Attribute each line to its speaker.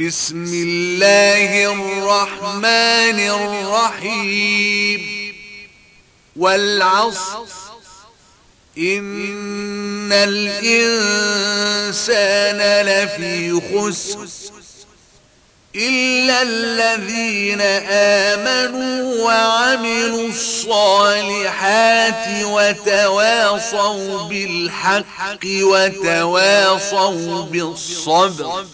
Speaker 1: بسم الله الرحمن الرحيم. والعصر. إن الإنسان لفي خسر. إلا الذين آمنوا وعملوا الصالحات وتواصوا بالحق وتواصوا بالصبر.